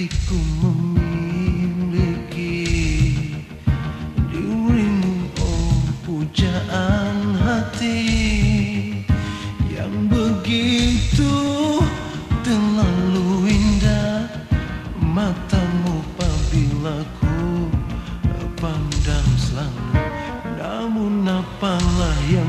hatiku memiliki dirimu oh pujaan hati yang begitu terlalu indah. Matamu apabila ku pandang selalu namun apalah yang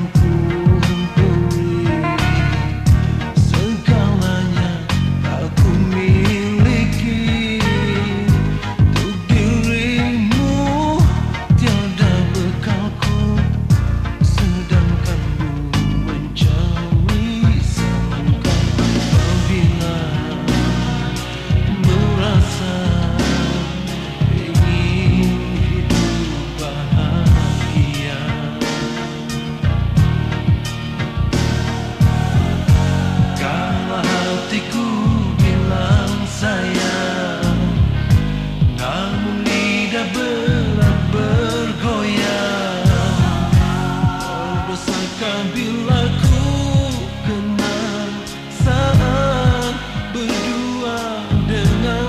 in the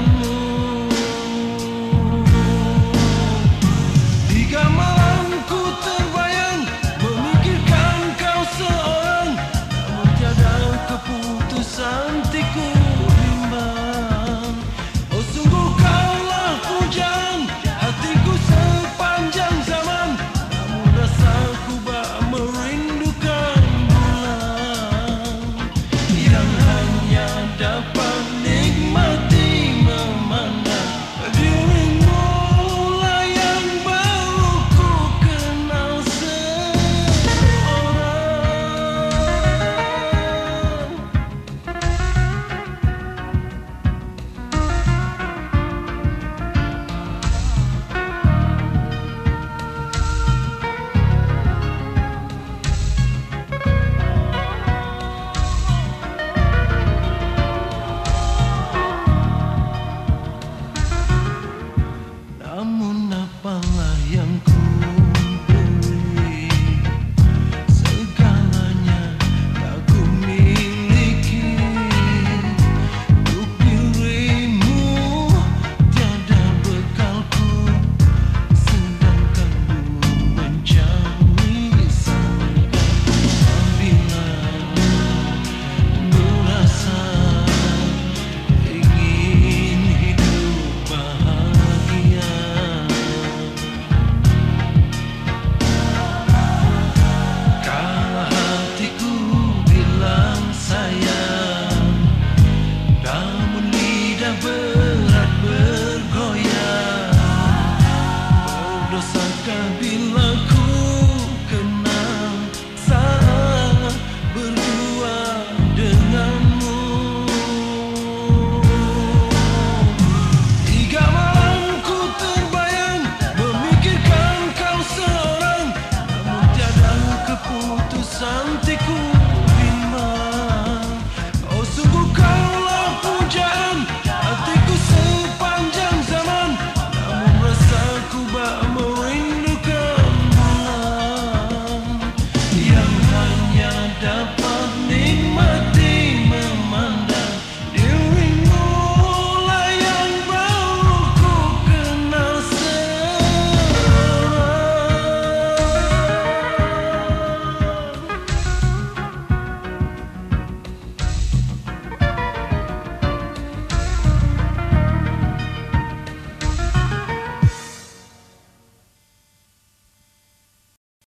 romantiku